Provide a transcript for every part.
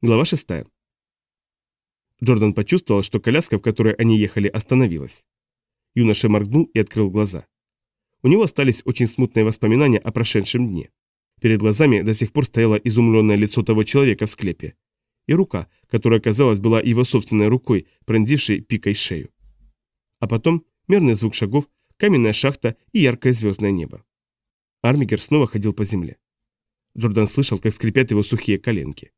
Глава 6. Джордан почувствовал, что коляска, в которой они ехали, остановилась. Юноша моргнул и открыл глаза. У него остались очень смутные воспоминания о прошедшем дне. Перед глазами до сих пор стояло изумленное лицо того человека в склепе. И рука, которая, казалось, была его собственной рукой, пронзившей пикой шею. А потом мерный звук шагов, каменная шахта и яркое звездное небо. Армигер снова ходил по земле. Джордан слышал, как скрипят его сухие коленки.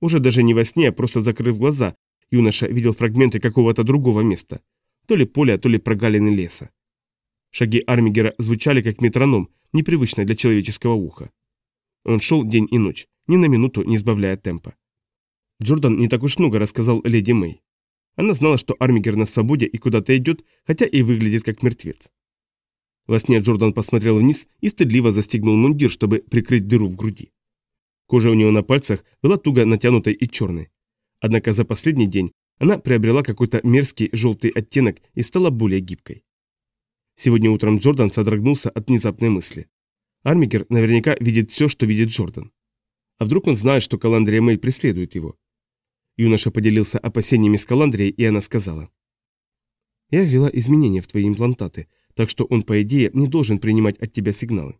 Уже даже не во сне, а просто закрыв глаза, юноша видел фрагменты какого-то другого места. То ли поля, то ли прогалины леса. Шаги Армигера звучали как метроном, непривычно для человеческого уха. Он шел день и ночь, ни на минуту не сбавляя темпа. Джордан не так уж много рассказал леди Мэй. Она знала, что Армигер на свободе и куда-то идет, хотя и выглядит как мертвец. Во сне Джордан посмотрел вниз и стыдливо застегнул мундир, чтобы прикрыть дыру в груди. Кожа у него на пальцах была туго натянутой и черной. Однако за последний день она приобрела какой-то мерзкий желтый оттенок и стала более гибкой. Сегодня утром Джордан содрогнулся от внезапной мысли. Армигер наверняка видит все, что видит Джордан. А вдруг он знает, что Каландрия Мэй преследует его? Юноша поделился опасениями с Каландрией, и она сказала. «Я ввела изменения в твои имплантаты, так что он, по идее, не должен принимать от тебя сигналы.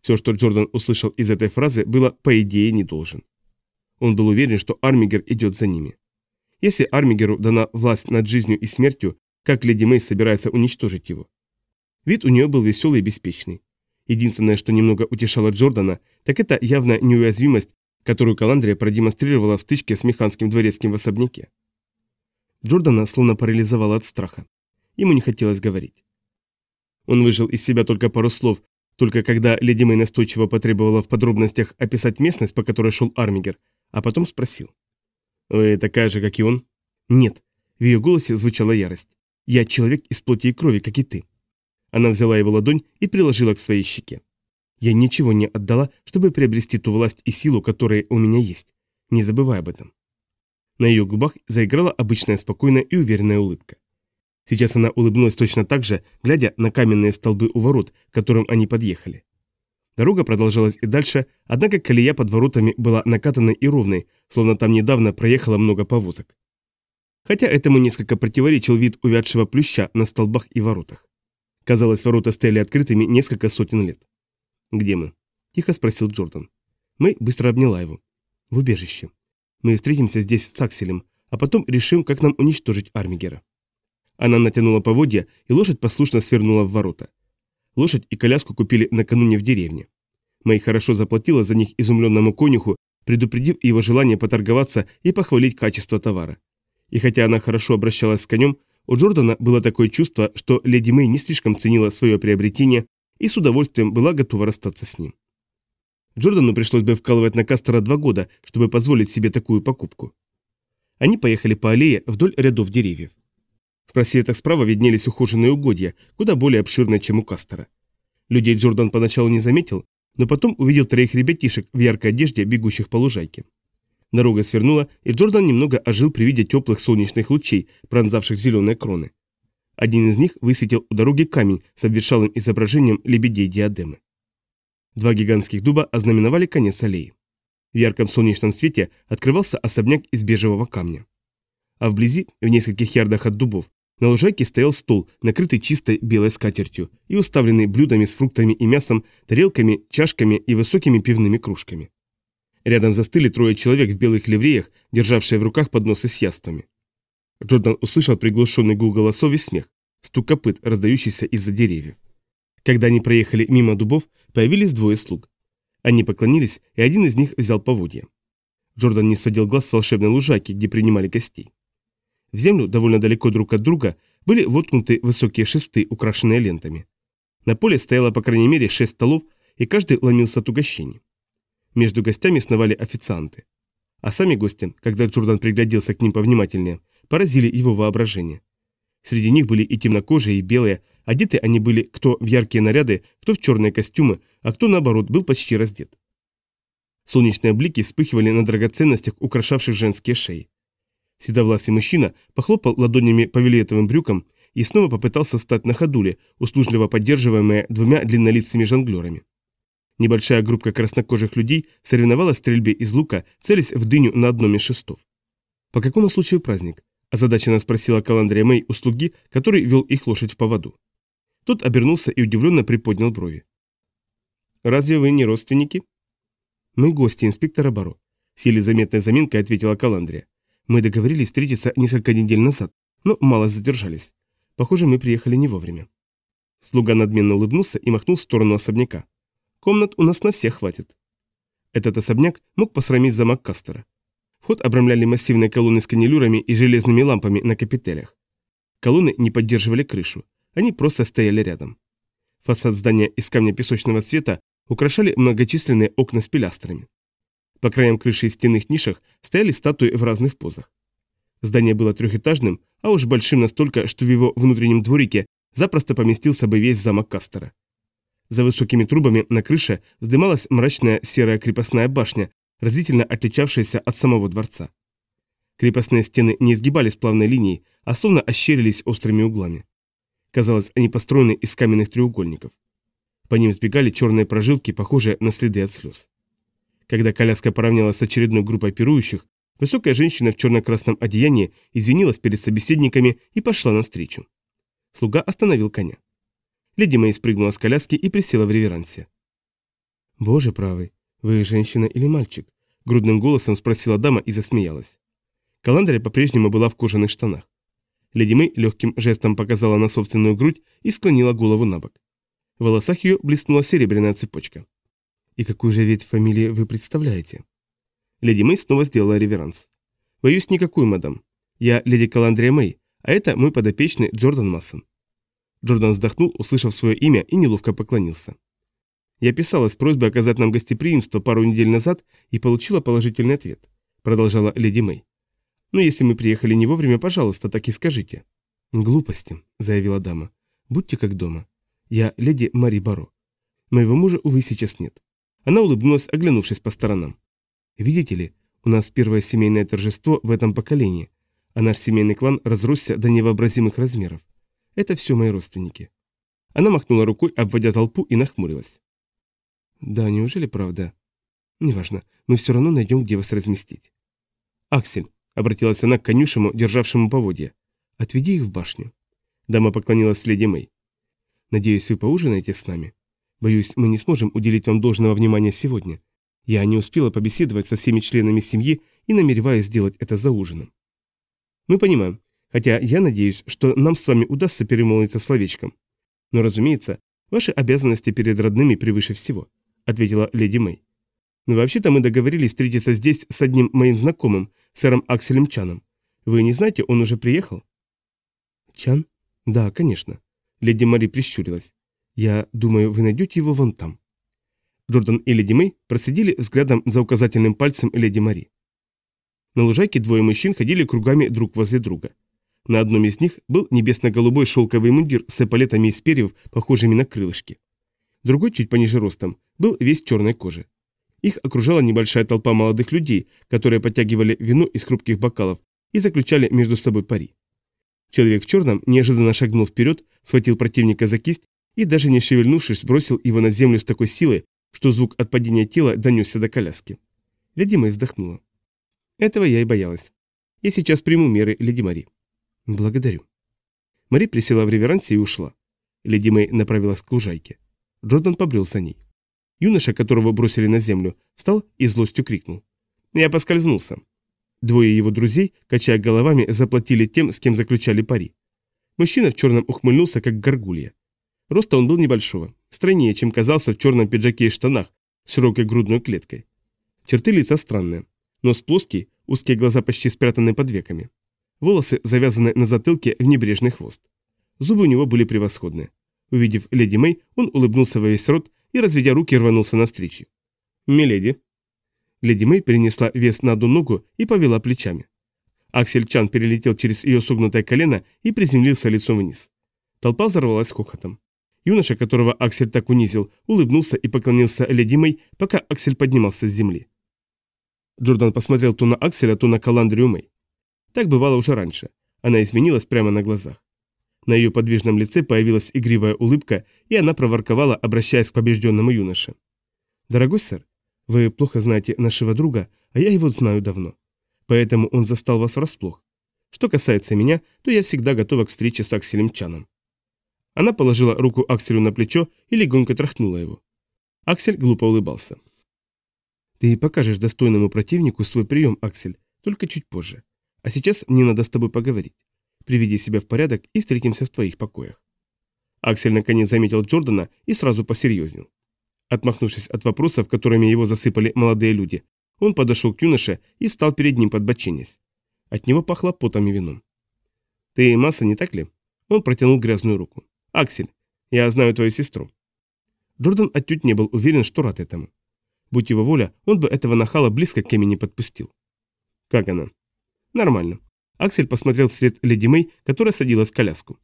Все, что Джордан услышал из этой фразы, было «по идее не должен». Он был уверен, что Армигер идет за ними. Если Армигеру дана власть над жизнью и смертью, как Леди Мэй собирается уничтожить его? Вид у нее был веселый и беспечный. Единственное, что немного утешало Джордана, так это явная неуязвимость, которую Каландрия продемонстрировала в стычке с Механским дворецким в особняке. Джордана словно парализовала от страха. Ему не хотелось говорить. Он выжил из себя только пару слов, только когда леди Мэй настойчиво потребовала в подробностях описать местность, по которой шел Армигер, а потом спросил. «Вы такая же, как и он?» «Нет». В ее голосе звучала ярость. «Я человек из плоти и крови, как и ты». Она взяла его ладонь и приложила к своей щеке. «Я ничего не отдала, чтобы приобрести ту власть и силу, которые у меня есть. Не забывай об этом». На ее губах заиграла обычная спокойная и уверенная улыбка. Сейчас она улыбнулась точно так же, глядя на каменные столбы у ворот, к которым они подъехали. Дорога продолжалась и дальше, однако колея под воротами была накатанной и ровной, словно там недавно проехало много повозок. Хотя этому несколько противоречил вид увядшего плюща на столбах и воротах. Казалось, ворота стояли открытыми несколько сотен лет. «Где мы?» – тихо спросил Джордан. Мы быстро обняла его. «В убежище. Мы встретимся здесь с Акселем, а потом решим, как нам уничтожить Армигера». Она натянула поводья, и лошадь послушно свернула в ворота. Лошадь и коляску купили накануне в деревне. Мэй хорошо заплатила за них изумленному конюху, предупредив его желание поторговаться и похвалить качество товара. И хотя она хорошо обращалась с конем, у Джордана было такое чувство, что леди Мэй не слишком ценила свое приобретение и с удовольствием была готова расстаться с ним. Джордану пришлось бы вкалывать на Кастера два года, чтобы позволить себе такую покупку. Они поехали по аллее вдоль рядов деревьев. В просветах справа виднелись ухоженные угодья, куда более обширные, чем у Кастера. Людей Джордан поначалу не заметил, но потом увидел троих ребятишек в яркой одежде, бегущих по лужайке. Дорога свернула, и Джордан немного ожил при виде теплых солнечных лучей, пронзавших зеленые кроны. Один из них высветил у дороги камень с обветшалым изображением лебедей диадемы. Два гигантских дуба ознаменовали конец аллеи. В ярком солнечном свете открывался особняк из бежевого камня. А вблизи, в нескольких ярдах от дубов, на лужайке стоял стол, накрытый чистой белой скатертью и уставленный блюдами с фруктами и мясом, тарелками, чашками и высокими пивными кружками. Рядом застыли трое человек в белых ливреях, державшие в руках подносы с яствами. Джордан услышал приглушенный гул голосов и смех, стук копыт, раздающийся из-за деревьев. Когда они проехали мимо дубов, появились двое слуг. Они поклонились, и один из них взял поводья. Джордан не сводил глаз с волшебной лужайки, где принимали гостей. В землю, довольно далеко друг от друга, были воткнуты высокие шесты, украшенные лентами. На поле стояло по крайней мере шесть столов, и каждый ломился от угощений. Между гостями сновали официанты. А сами гости, когда Джордан пригляделся к ним повнимательнее, поразили его воображение. Среди них были и темнокожие, и белые, одеты они были кто в яркие наряды, кто в черные костюмы, а кто, наоборот, был почти раздет. Солнечные блики вспыхивали на драгоценностях, украшавших женские шеи. Седовласый мужчина похлопал ладонями по вельветовым брюкам и снова попытался встать на ходуле, услужливо поддерживаемые двумя длиннолицыми жонглерами. Небольшая группа краснокожих людей соревновалась в стрельбе из лука, целясь в дыню на одном из шестов. «По какому случаю праздник?» – озадаченно спросила Каландрия Мэй у слуги, который вел их лошадь в поводу. Тот обернулся и удивленно приподнял брови. «Разве вы не родственники?» «Мы гости инспектора Баро», – силе заметной заминкой ответила Каландрия. «Мы договорились встретиться несколько недель назад, но мало задержались. Похоже, мы приехали не вовремя». Слуга надменно улыбнулся и махнул в сторону особняка. «Комнат у нас на всех хватит». Этот особняк мог посрамить замок Кастера. Вход обрамляли массивные колонны с канилюрами и железными лампами на капителях. Колонны не поддерживали крышу, они просто стояли рядом. Фасад здания из камня песочного цвета украшали многочисленные окна с пилястрами. По краям крыши и стенных нишах стояли статуи в разных позах. Здание было трехэтажным, а уж большим настолько, что в его внутреннем дворике запросто поместился бы весь замок Кастера. За высокими трубами на крыше вздымалась мрачная серая крепостная башня, разительно отличавшаяся от самого дворца. Крепостные стены не изгибались плавной линией, а словно ощерились острыми углами. Казалось, они построены из каменных треугольников. По ним сбегали черные прожилки, похожие на следы от слез. Когда коляска поравнялась с очередной группой пирующих, высокая женщина в черно-красном одеянии извинилась перед собеседниками и пошла навстречу. Слуга остановил коня. Леди Мэй спрыгнула с коляски и присела в реверансе. «Боже правый, вы женщина или мальчик?» – грудным голосом спросила дама и засмеялась. Каландрия по-прежнему была в кожаных штанах. Леди Мэй легким жестом показала на собственную грудь и склонила голову на бок. В волосах ее блеснула серебряная цепочка. «И какую же ведь фамилию вы представляете?» Леди Мэй снова сделала реверанс. «Боюсь, никакую, мадам. Я леди Каландрия Мэй, а это мой подопечный Джордан Массон». Джордан вздохнул, услышав свое имя, и неловко поклонился. «Я писала с просьбой оказать нам гостеприимство пару недель назад и получила положительный ответ», продолжала леди Мэй. «Но если мы приехали не вовремя, пожалуйста, так и скажите». «Глупости», — заявила дама. «Будьте как дома. Я леди Мари Баро. Моего мужа, увы, сейчас нет». Она улыбнулась, оглянувшись по сторонам. «Видите ли, у нас первое семейное торжество в этом поколении, а наш семейный клан разросся до невообразимых размеров. Это все мои родственники». Она махнула рукой, обводя толпу, и нахмурилась. «Да, неужели правда?» «Неважно, мы все равно найдем, где вас разместить». «Аксель», — обратилась она к конюшему, державшему поводья, — «отведи их в башню». Дама поклонилась леди Мэй. «Надеюсь, вы поужинаете с нами? Боюсь, мы не сможем уделить вам должного внимания сегодня. Я не успела побеседовать со всеми членами семьи и намереваюсь сделать это за ужином». «Мы понимаем, хотя я надеюсь, что нам с вами удастся перемолвиться словечком. Но, разумеется, ваши обязанности перед родными превыше всего», — ответила леди Мэй. «Но вообще-то мы договорились встретиться здесь с одним моим знакомым, сэром Акселем Чаном. Вы не знаете, он уже приехал?» «Чан? Да, конечно». Леди Мари прищурилась. «Я думаю, вы найдете его вон там». Джордан и леди Мэй проследили взглядом за указательным пальцем леди Мари. На лужайке двое мужчин ходили кругами друг возле друга. На одном из них был небесно-голубой шелковый мундир с эполетами из перьев, похожими на крылышки. Другой, чуть пониже ростом, был весь черной кожи. Их окружала небольшая толпа молодых людей, которые подтягивали вино из хрупких бокалов и заключали между собой пари. Человек в черном неожиданно шагнул вперед, схватил противника за кисть и, даже не шевельнувшись, сбросил его на землю с такой силой, что звук от падения тела донесся до коляски. Леди Мэй вздохнула. Этого я и боялась. Я сейчас приму меры, Леди Мари. Благодарю. Мари присела в реверансе и ушла. Леди Мэй направилась к лужайке. Джордан побрел за ней. Юноша, которого бросили на землю, встал и злостью крикнул. «Я поскользнулся». Двое его друзей, качая головами, заплатили тем, с кем заключали пари. Мужчина в черном ухмыльнулся, как горгулья. Роста он был небольшого, стройнее, чем казался в черном пиджаке и штанах, с широкой грудной клеткой. Черты лица странные. Нос плоский, узкие глаза почти спрятаны под веками. Волосы завязаны на затылке в небрежный хвост. Зубы у него были превосходные. Увидев леди Мэй, он улыбнулся во весь рот и, разведя руки, рванулся навстречу. «Миледи». Леди Мэй перенесла вес на одну ногу и повела плечами. Аксель Чан перелетел через ее согнутое колено и приземлился лицом вниз. Толпа взорвалась хохотом. Юноша, которого Аксель так унизил, улыбнулся и поклонился леди Мэй, пока Аксель поднимался с земли. Джордан посмотрел то на Акселя, то на Каландрию Мэй. Так бывало уже раньше. Она изменилась прямо на глазах. На ее подвижном лице появилась игривая улыбка, и она проворковала, обращаясь к побежденному юноше. «Дорогой сэр, вы плохо знаете нашего друга, а я его знаю давно. Поэтому он застал вас врасплох. Что касается меня, то я всегда готова к встрече с Акселем Чаном». Она положила руку Акселю на плечо и легонько тряхнула его. Аксель глупо улыбался. «Ты покажешь достойному противнику свой прием, Аксель, только чуть позже. А сейчас мне надо с тобой поговорить. Приведи себя в порядок и встретимся в твоих покоях». Аксель наконец заметил Джордана и сразу посерьезнел. Отмахнувшись от вопросов, которыми его засыпали молодые люди, он подошел к юноше и стал перед ним подбоченясь. От него пахло потом и вином. «Ты масса, не так ли?» Он протянул грязную руку. «Аксель, я знаю твою сестру». Джордан отнюдь не был уверен, что рад этому. Будь его воля, он бы этого нахала близко к Эми не подпустил. «Как она?» «Нормально». Аксель посмотрел вслед леди Мэй, которая садилась в коляску.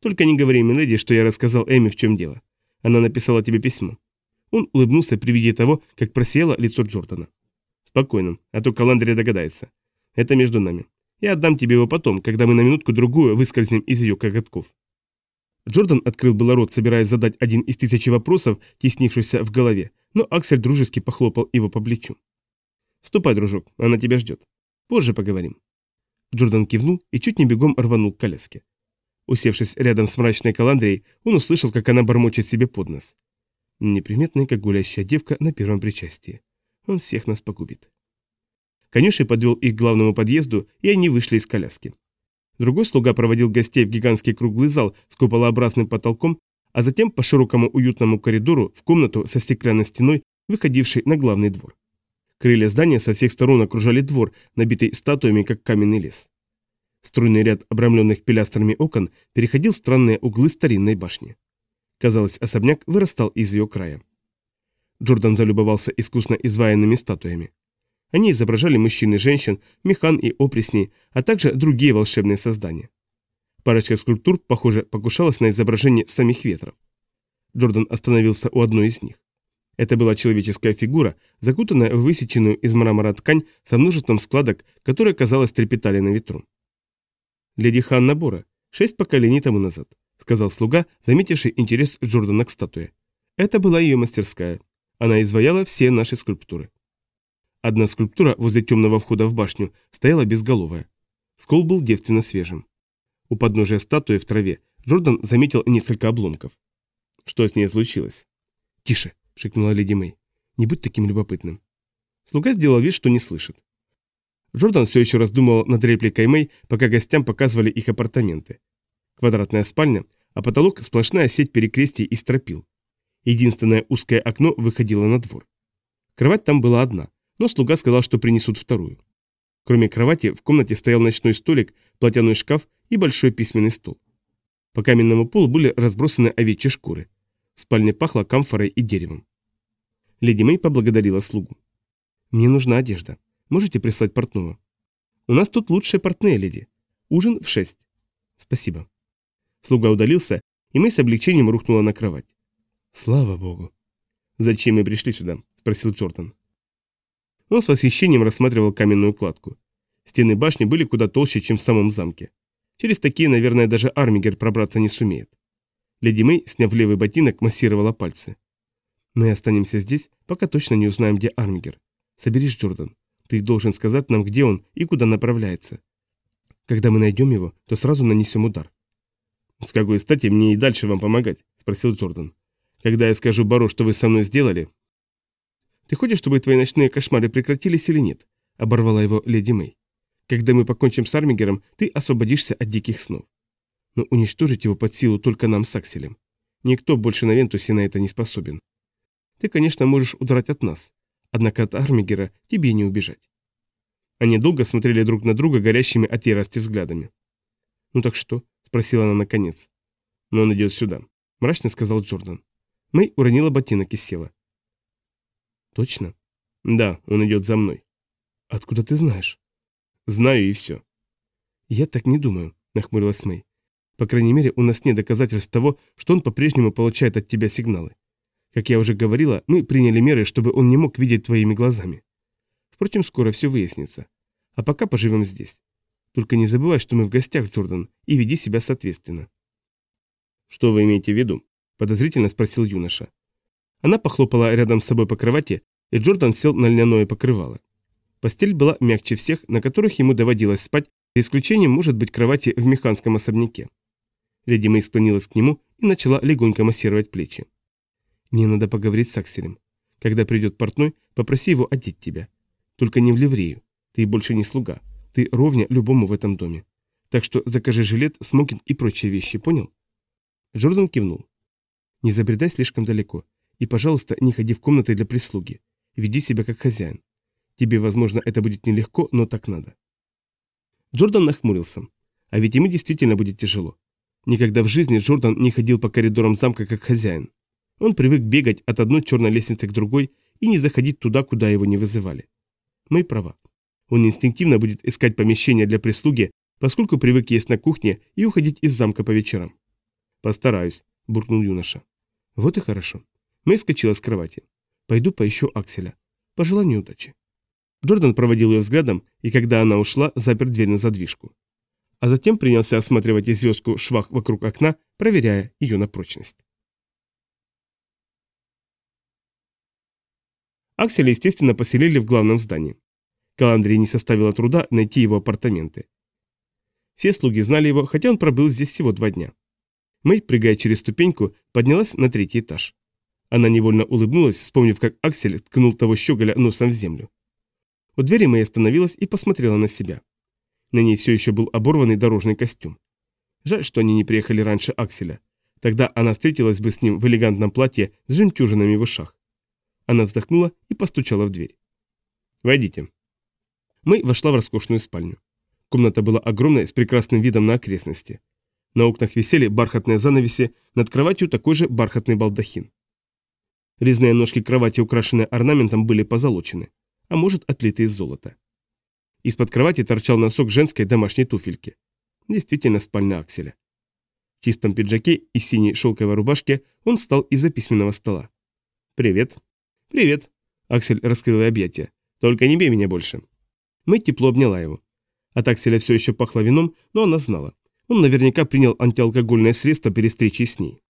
«Только не говори, миледи, что я рассказал Эми, в чем дело. Она написала тебе письмо». Он улыбнулся при виде того, как просияло лицо Джордана. «Спокойно, а то Каландрия догадается. Это между нами. Я отдам тебе его потом, когда мы на минутку-другую выскользнем из ее коготков». Джордан открыл было рот, собираясь задать один из тысячи вопросов, теснившихся в голове, но Аксель дружески похлопал его по плечу. «Ступай, дружок, она тебя ждет. Позже поговорим». Джордан кивнул и чуть не бегом рванул к коляске. Усевшись рядом с мрачной каландрией, он услышал, как она бормочет себе под нос. Неприметная, как гулящая девка на первом причастии. Он всех нас погубит. Конюший подвел их к главному подъезду, и они вышли из коляски. Другой слуга проводил гостей в гигантский круглый зал с куполообразным потолком, а затем по широкому уютному коридору в комнату со стеклянной стеной, выходившей на главный двор. Крылья здания со всех сторон окружали двор, набитый статуями, как каменный лес. Струйный ряд обрамленных пилястрами окон переходил странные углы старинной башни. Казалось, особняк вырастал из ее края. Джордан залюбовался искусно изваянными статуями. Они изображали мужчин и женщин, механ и опресней, а также другие волшебные создания. Парочка скульптур, похоже, покушалась на изображение самих ветров. Джордан остановился у одной из них. Это была человеческая фигура, закутанная в высеченную из мрамора ткань со множеством складок, которые, казалось, трепетали на ветру. «Леди Ханна Бора, шесть поколений тому назад», — сказал слуга, заметивший интерес Джордана к статуе. «Это была ее мастерская. Она изваяла все наши скульптуры. Одна скульптура возле темного входа в башню стояла безголовая. Скол был девственно свежим. У подножия статуи в траве Джордан заметил несколько обломков. Что с ней случилось? «Тише!» — шикнула леди Мэй. «Не будь таким любопытным». Слуга сделал вид, что не слышит. Джордан все еще раздумывал над репликой Мэй, пока гостям показывали их апартаменты. Квадратная спальня, а потолок сплошная сеть перекрестий и стропил. Единственное узкое окно выходило на двор. Кровать там была одна, но слуга сказал, что принесут вторую. Кроме кровати, в комнате стоял ночной столик, платяной шкаф и большой письменный стол. По каменному полу были разбросаны овечьи шкуры. В спальне пахло камфорой и деревом. Леди Мэй поблагодарила слугу. «Мне нужна одежда. Можете прислать портного?» «У нас тут лучшие портные, леди. Ужин в шесть». «Спасибо». Слуга удалился, и Мэй с облегчением рухнула на кровать. «Слава богу». «Зачем мы пришли сюда?» – спросил Джордан. Он с восхищением рассматривал каменную кладку. Стены башни были куда толще, чем в самом замке. Через такие, наверное, даже Армигер пробраться не сумеет. Леди Мэй, сняв левый ботинок, массировала пальцы. «Мы останемся здесь, пока точно не узнаем, где Армигер. Соберись, Джордан. Ты должен сказать нам, где он и куда направляется. Когда мы найдем его, то сразу нанесем удар». «С какой стати мне и дальше вам помогать?» – спросил Джордан. «Когда я скажу Баро, что вы со мной сделали, ты хочешь, чтобы твои ночные кошмары прекратились или нет?» – оборвала его леди Мэй. «Когда мы покончим с Армигером, ты освободишься от диких снов. Но уничтожить его под силу только нам с Акселем. Никто больше на Вентусе на это не способен. Ты, конечно, можешь удрать от нас, однако от Армигера тебе не убежать». Они долго смотрели друг на друга горящими от ярости взглядами. «Ну так что?» – спросила она наконец. «Но он идет сюда», – мрачно сказал Джордан. Мэй уронила ботинок и села. Точно? Да, он идет за мной. Откуда ты знаешь? Знаю и все. Я так не думаю, нахмурилась Мэй. По крайней мере, у нас нет доказательств того, что он по-прежнему получает от тебя сигналы. Как я уже говорила, мы приняли меры, чтобы он не мог видеть твоими глазами. Впрочем, скоро все выяснится. А пока поживем здесь. Только не забывай, что мы в гостях, Джордан, и веди себя соответственно. Что вы имеете в виду? Подозрительно спросил юноша. Она похлопала рядом с собой по кровати, и Джордан сел на льняное покрывало. Постель была мягче всех, на которых ему доводилось спать, за исключением, может быть, кровати в механском особняке. Леди Мэй склонилась к нему и начала легонько массировать плечи. «Мне надо поговорить с Акселем. Когда придет портной, попроси его одеть тебя. Только не в ливрею. Ты больше не слуга. Ты ровня любому в этом доме. Так что закажи жилет, смокинг и прочие вещи, понял?» Джордан кивнул. «Не забредай слишком далеко. И, пожалуйста, не ходи в комнаты для прислуги. Веди себя как хозяин. Тебе, возможно, это будет нелегко, но так надо». Джордан нахмурился. А ведь ему действительно будет тяжело. Никогда в жизни Джордан не ходил по коридорам замка как хозяин. Он привык бегать от одной черной лестницы к другой и не заходить туда, куда его не вызывали. Мои права. Он инстинктивно будет искать помещение для прислуги, поскольку привык есть на кухне и уходить из замка по вечерам. «Постараюсь», – буркнул юноша. «Вот и хорошо». Мэй скочила с кровати. «Пойду поищу Акселя. Пожелай мне удачи». Джордан проводил ее взглядом, и когда она ушла, запер дверь на задвижку. А затем принялся осматривать известку швах вокруг окна, проверяя ее на прочность. Акселя, естественно, поселили в главном здании. Каландрии не составило труда найти его апартаменты. Все слуги знали его, хотя он пробыл здесь всего два дня. Мэй, прыгая через ступеньку, поднялась на третий этаж. Она невольно улыбнулась, вспомнив, как Аксель ткнул того щеголя носом в землю. У двери Мэй остановилась и посмотрела на себя. На ней все еще был оборванный дорожный костюм. Жаль, что они не приехали раньше Акселя. Тогда она встретилась бы с ним в элегантном платье с жемчужинами в ушах. Она вздохнула и постучала в дверь. «Войдите». Мэй вошла в роскошную спальню. Комната была огромной, с прекрасным видом на окрестности. На окнах висели бархатные занавеси, над кроватью такой же бархатный балдахин. Резные ножки кровати, украшенные орнаментом, были позолочены, а может, отлиты из золота. Из-под кровати торчал носок женской домашней туфельки. Действительно спальня Акселя. В чистом пиджаке и синей шелковой рубашке он встал из-за письменного стола. «Привет». «Привет». Аксель раскрыл объятия. «Только не бей меня больше». Мы тепло обняла его. От Акселя все еще пахло вином, но она знала. Он наверняка принял антиалкогольное средство перед встречей с ней.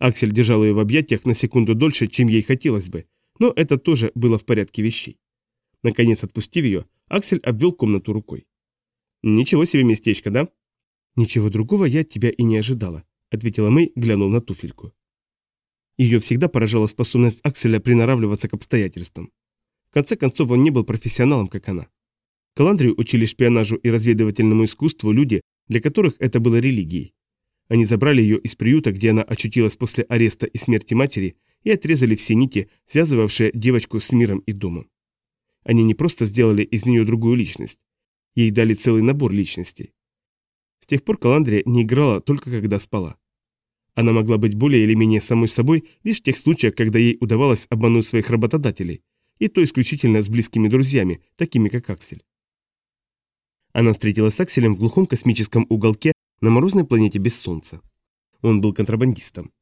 Аксель держал ее в объятиях на секунду дольше, чем ей хотелось бы, но это тоже было в порядке вещей. Наконец, отпустив ее, Аксель обвел комнату рукой. «Ничего себе местечко, да?» «Ничего другого я от тебя и не ожидала», — ответила Мэй, глянув на туфельку. Ее всегда поражала способность Акселя приноравливаться к обстоятельствам. В конце концов, он не был профессионалом, как она. Каландрию учили шпионажу и разведывательному искусству люди, для которых это было религией. Они забрали ее из приюта, где она очутилась после ареста и смерти матери, и отрезали все нити, связывавшие девочку с миром и домом. Они не просто сделали из нее другую личность. Ей дали целый набор личностей. С тех пор Каландрия не играла только когда спала. Она могла быть более или менее самой собой лишь в тех случаях, когда ей удавалось обмануть своих работодателей, и то исключительно с близкими друзьями, такими как Аксель. Она встретилась с Акселем в глухом космическом уголке на морозной планете без солнца. Он был контрабандистом.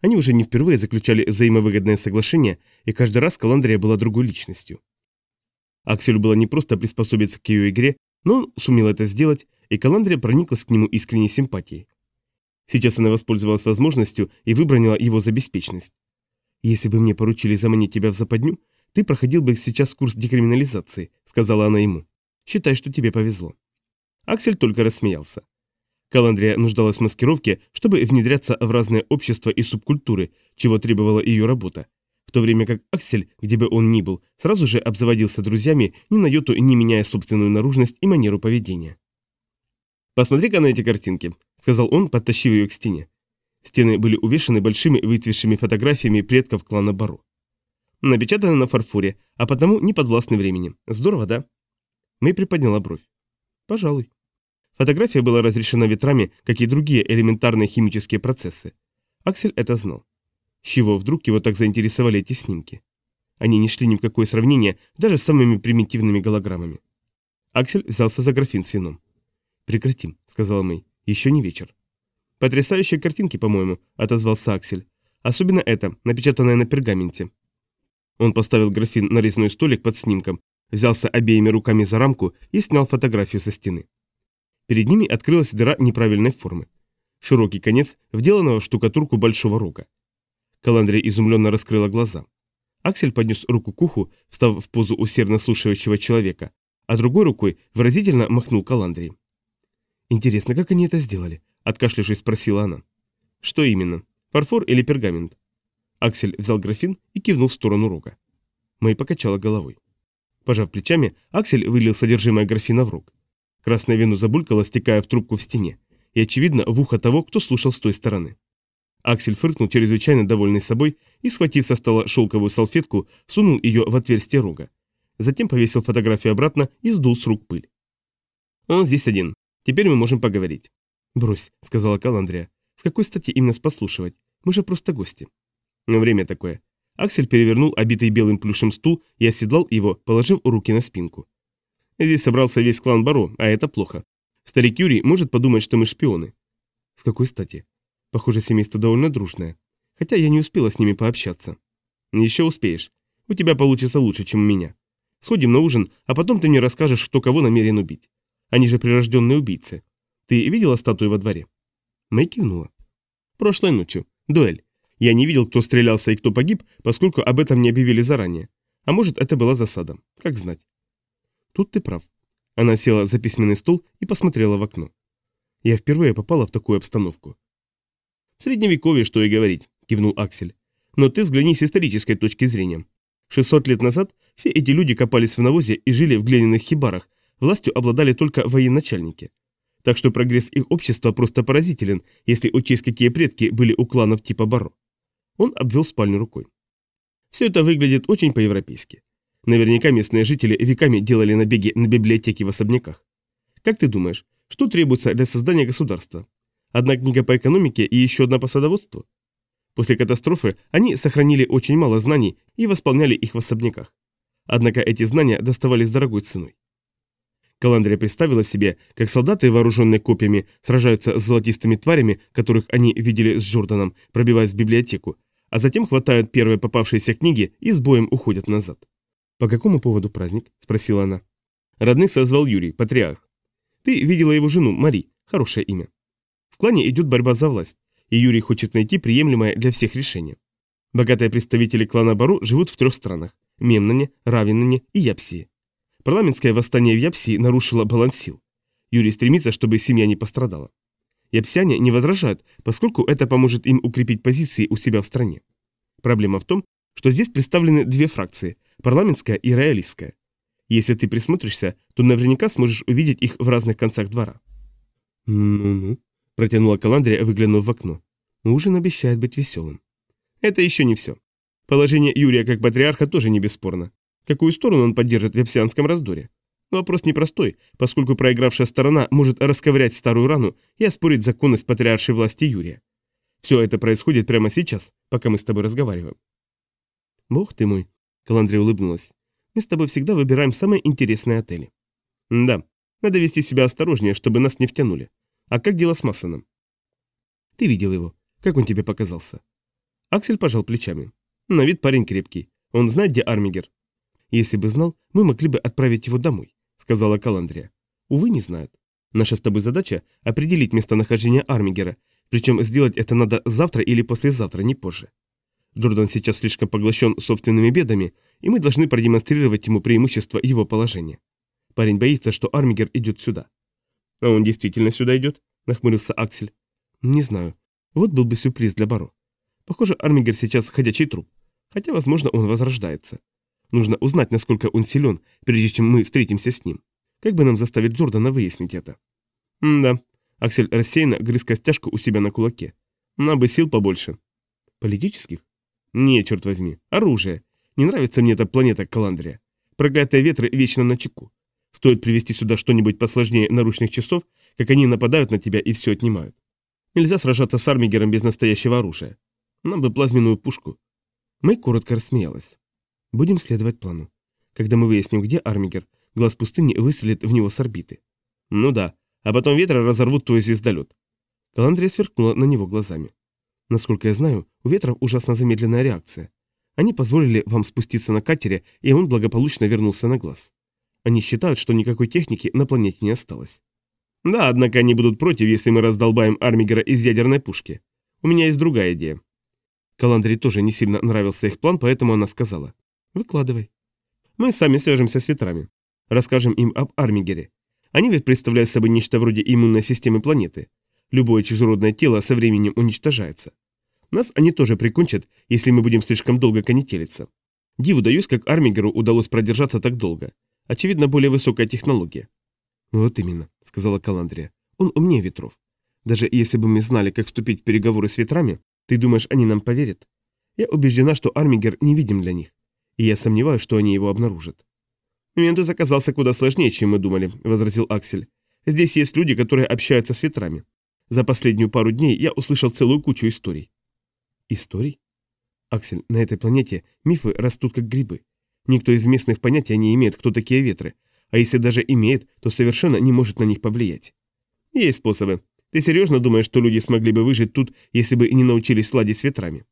Они уже не впервые заключали взаимовыгодное соглашение, и каждый раз Каландрия была другой личностью. Акселю было не просто приспособиться к ее игре, но он сумел это сделать, и Каландрия прониклась к нему искренней симпатией. Сейчас она воспользовалась возможностью и выбронила его за беспечность. «Если бы мне поручили заманить тебя в западню, ты проходил бы сейчас курс декриминализации», — сказала она ему. «Считай, что тебе повезло». Аксель только рассмеялся. Каландрия нуждалась в маскировке, чтобы внедряться в разные общества и субкультуры, чего требовала ее работа, в то время как Аксель, где бы он ни был, сразу же обзаводился друзьями, ни на йоту не меняя собственную наружность и манеру поведения. «Посмотри-ка на эти картинки», — сказал он, подтащив ее к стене. Стены были увешаны большими выцветшими фотографиями предков клана Баро. Напечатаны на фарфоре, а потому не подвластны времени. Здорово, да? Мэй приподняла бровь. Пожалуй. Фотография была разрешена ветрами, как и другие элементарные химические процессы. Аксель это знал. С чего вдруг его так заинтересовали эти снимки? Они не шли ни в какое сравнение даже с самыми примитивными голограммами. Аксель взялся за графин с вином. «Прекратим», — сказала Мэй. «Еще не вечер». «Потрясающие картинки, по-моему», — отозвался Аксель. «Особенно это, напечатанное на пергаменте». Он поставил графин на резной столик под снимком, взялся обеими руками за рамку и снял фотографию со стены. Перед ними открылась дыра неправильной формы. Широкий конец, вделанного в штукатурку большого рога. Каландрия изумленно раскрыла глаза. Аксель поднес руку к уху, встав в позу усердно слушающего человека, а другой рукой выразительно махнул Каландрии. «Интересно, как они это сделали?» – откашлившись, спросила она. «Что именно? Фарфор или пергамент?» Аксель взял графин и кивнул в сторону рога. Мэй покачала головой. Пожав плечами, Аксель вылил содержимое графина в рог. Красное вино забулькало, стекая в трубку в стене, и, очевидно, в ухо того, кто слушал с той стороны. Аксель фыркнул, чрезвычайно довольный собой, и, схватив со стола шелковую салфетку, сунул ее в отверстие рога. Затем повесил фотографию обратно и сдул с рук пыль. «Он здесь один. Теперь мы можем поговорить». «Брось», — сказала Каландрия. «С какой стати именно спослушивать? Мы же просто гости». «Но время такое». Аксель перевернул обитый белым плюшем стул и оседлал его, положив руки на спинку. «Здесь собрался весь клан Баро, а это плохо. Старик Юрий может подумать, что мы шпионы». «С какой стати?» Похоже, семейство довольно дружное. Хотя я не успела с ними пообщаться. Еще успеешь. У тебя получится лучше, чем у меня. Сходим на ужин, а потом ты мне расскажешь, кто кого намерен убить. Они же прирожденные убийцы. Ты видела статую во дворе? Мэй кивнула. Прошлой ночью. Дуэль. Я не видел, кто стрелялся и кто погиб, поскольку об этом не объявили заранее. А может, это была засада. Как знать. Тут ты прав. Она села за письменный стол и посмотрела в окно. Я впервые попала в такую обстановку. В средневековье, что и говорить, кивнул Аксель. Но ты взгляни с исторической точки зрения. 600 лет назад все эти люди копались в навозе и жили в глиняных хибарах, властью обладали только военачальники. Так что прогресс их общества просто поразителен, если учесть, какие предки были у кланов типа Баро. Он обвел спальню рукой. Все это выглядит очень по-европейски. Наверняка местные жители веками делали набеги на библиотеки в особняках. Как ты думаешь, что требуется для создания государства? Одна книга по экономике и еще одна по садоводству. После катастрофы они сохранили очень мало знаний и восполняли их в особняках. Однако эти знания доставались дорогой ценой. Каландрия представила себе, как солдаты, вооруженные копьями, сражаются с золотистыми тварями, которых они видели с Джорданом, пробиваясь в библиотеку, а затем хватают первые попавшиеся книги и с боем уходят назад. «По какому поводу праздник?» – спросила она. Родных созвал Юрий, патриарх. «Ты видела его жену, Мари, хорошее имя. В клане идет борьба за власть, и Юрий хочет найти приемлемое для всех решение. Богатые представители клана Бару живут в трех странах – Мемнане, Равенане и Япсии. Парламентское восстание в Япсии нарушило баланс сил. Юрий стремится, чтобы семья не пострадала. Япсяне не возражают, поскольку это поможет им укрепить позиции у себя в стране. Проблема в том, что здесь представлены две фракции – парламентская и роялистская. Если ты присмотришься, то наверняка сможешь увидеть их в разных концах двора. «Ну-ну», Протянула Каландрия, выглянув в окно. Ужин обещает быть веселым. Это еще не все. Положение Юрия как патриарха тоже не бесспорно. Какую сторону он поддержит в Эпсианском раздоре? Вопрос непростой, поскольку проигравшая сторона может расковырять старую рану и оспорить законность патриаршей власти Юрия. Все это происходит прямо сейчас, пока мы с тобой разговариваем. Бог ты мой, Каландрия улыбнулась. Мы с тобой всегда выбираем самые интересные отели. Да, надо вести себя осторожнее, чтобы нас не втянули. А как дело с Массоном? Ты видел его. Как он тебе показался? Аксель пожал плечами. На вид парень крепкий. Он знает, где Армигер. Если бы знал, мы могли бы отправить его домой, сказала Каландрия. Увы, не знает. Наша с тобой задача – определить местонахождение Армигера, причем сделать это надо завтра или послезавтра, не позже. Джордан сейчас слишком поглощен собственными бедами, и мы должны продемонстрировать ему преимущество его положения. Парень боится, что Армигер идет сюда. «А он действительно сюда идет?» – нахмурился Аксель. «Не знаю. Вот был бы сюрприз для Баро. Похоже, Армигер сейчас ходячий труп. Хотя, возможно, он возрождается. Нужно узнать, насколько он силен, прежде чем мы встретимся с ним. Как бы нам заставить Джордана выяснить это?» «Да». Аксель рассеянно грыз костяшку у себя на кулаке. «Нам бы сил побольше». «Политических?» «Не, черт возьми. Оружие. Не нравится мне эта планета Каландрия. Проклятые ветры вечно на чеку. Стоит привести сюда что-нибудь посложнее наручных часов, как они нападают на тебя и все отнимают. Нельзя сражаться с Армигером без настоящего оружия. Нам бы плазменную пушку. Мэй коротко рассмеялась. Будем следовать плану. Когда мы выясним, где Армигер, глаз пустыни выстрелит в него с орбиты. Ну да, а потом ветры разорвут твой звездолет. Каландрия сверкнула на него глазами. Насколько я знаю, у ветров ужасно замедленная реакция. Они позволили вам спуститься на катере, и он благополучно вернулся на глаз. Они считают, что никакой техники на планете не осталось. Да, однако они будут против, если мы раздолбаем Армигера из ядерной пушки. У меня есть другая идея. Каландре тоже не сильно нравился их план, поэтому она сказала. «Выкладывай». «Мы сами свяжемся с ветрами. Расскажем им об Армигере. Они ведь представляют собой нечто вроде иммунной системы планеты. Любое чужеродное тело со временем уничтожается. Нас они тоже прикончат, если мы будем слишком долго конетелиться. Диву даюсь, как Армигеру удалось продержаться так долго. Очевидно, более высокая технология. «Вот именно», — сказала Каландрия. «Он умнее ветров. Даже если бы мы знали, как вступить в переговоры с ветрами, ты думаешь, они нам поверят? Я убеждена, что Армигер невидим для них. И я сомневаюсь, что они его обнаружат». «Ментус оказался куда сложнее, чем мы думали», — возразил Аксель. «Здесь есть люди, которые общаются с ветрами. За последнюю пару дней я услышал целую кучу историй». «Историй?» «Аксель, на этой планете мифы растут как грибы. Никто из местных понятия не имеет, кто такие ветры, а если даже имеет, то совершенно не может на них повлиять. Есть способы. Ты серьезно думаешь, что люди смогли бы выжить тут, если бы не научились ладить с ветрами?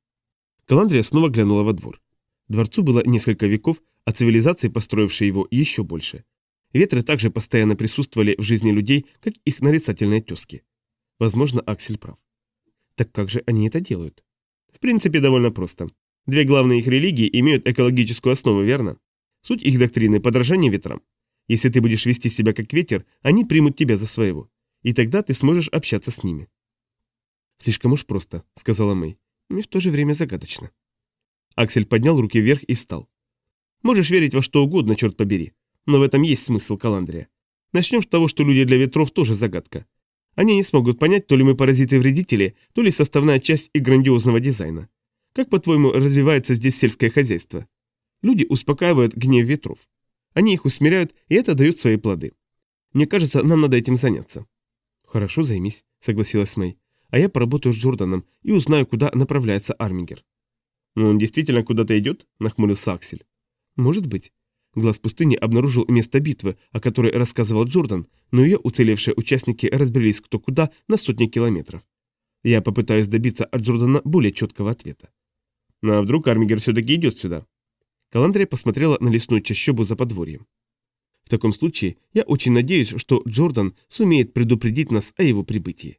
Каландрия снова глянула во двор. Дворцу было несколько веков, а цивилизации, построившей его, еще больше. Ветры также постоянно присутствовали в жизни людей, как их нарицательные тезки. Возможно, Аксель прав. Так как же они это делают? В принципе, довольно просто. Две главные их религии имеют экологическую основу, верно? Суть их доктрины – подражание ветрам. Если ты будешь вести себя как ветер, они примут тебя за своего. И тогда ты сможешь общаться с ними. «Слишком уж просто», — сказала Мэй. «И в то же время загадочно». Аксель поднял руки вверх и стал. «Можешь верить во что угодно, черт побери. Но в этом есть смысл, Каландрия. Начнем с того, что люди для ветров тоже загадка. Они не смогут понять, то ли мы паразиты-вредители, то ли составная часть их грандиозного дизайна. Как, по-твоему, развивается здесь сельское хозяйство? Люди успокаивают гнев ветров. Они их усмиряют, и это дает свои плоды. Мне кажется, нам надо этим заняться. Хорошо, займись, согласилась Мэй. А я поработаю с Джорданом и узнаю, куда направляется Армингер. Но он действительно куда-то идет? Нахмурился Аксель. Может быть. Глаз пустыни обнаружил место битвы, о которой рассказывал Джордан, но ее уцелевшие участники разбрелись кто куда на сотни километров. Я попытаюсь добиться от Джордана более четкого ответа. Ну а вдруг Армигер все-таки идет сюда? Каландрия посмотрела на лесную чащобу за подворьем. В таком случае я очень надеюсь, что Джордан сумеет предупредить нас о его прибытии.